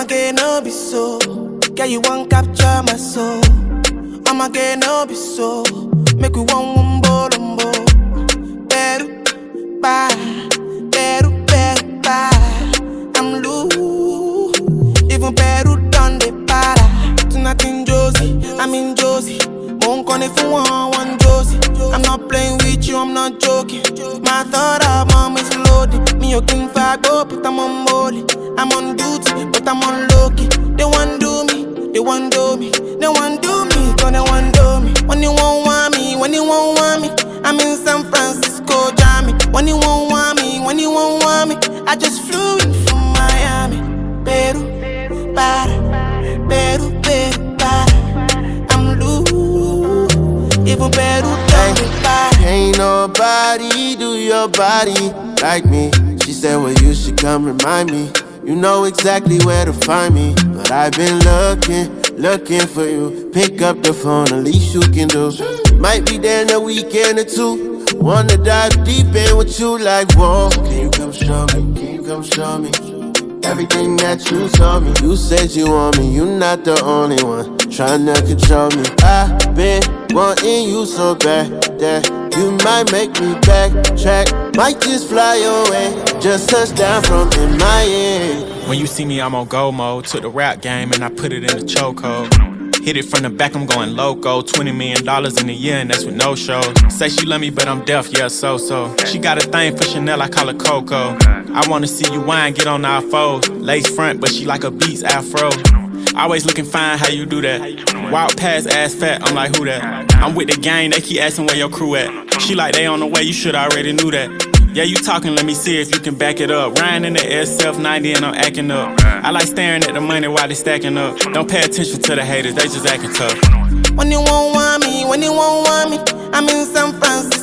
I'ma get no be so. Girl, you won't capture my soul. I'ma get no be so. Make we one wumbo lumbo. Peru, bye. Peru, Peru, bye. I'm loose. Even Peru done the para. Tonight in Josie, I'm in Josie. Won't call if you want one Josie. I'm not playing with you, I'm not joking. My thought of mom is loaded. Me, you can fuck up, oh, but I'm on molly. I'm on but I'm on low key. They want do me, they want do me, they want do me, cause they want do me. When you won't want me, when you won't want me, I'm in San Francisco, Jammy. When you won't want me, when you won't want me, I just flew in from Miami, Peru, para, Peru, Peru, para. I'm loose, even Peru don't be para. Ain't nobody do your body like me. She said, Well, you should come remind me. You know exactly where to find me. But I've been looking, looking for you. Pick up the phone, the least you can do. Might be there in a weekend or two. Wanna dive deep in with you like, Whoa. Can you come show me? Can you come show me? Everything that you told me, you said you want me, you not the only one trying to control me. I've been wanting you so bad that you might make me backtrack, might just fly away, just touch down from in my head. When you see me, I'm on go mode. Took the rap game and I put it in the chokehold. Hit it from the back, I'm going loco. $20 million in a year, and that's with no shows. Say she love me, but I'm deaf, yeah, so so. She got a thing for Chanel, I call her Coco. I wanna see you whine, get on our foes. Lace front, but she like a beats afro. Always looking fine, how you do that? Wild past ass fat, I'm like, who that? I'm with the gang, they keep asking where your crew at. She like, they on the way, you should already knew that. Yeah, you talking, let me see if you can back it up. Ryan in the SF 90 and I'm acting up. I like staring at the money while they stacking up. Don't pay attention to the haters, they just acting tough. When you won't want me, when you won't want me, I'm in San Francisco,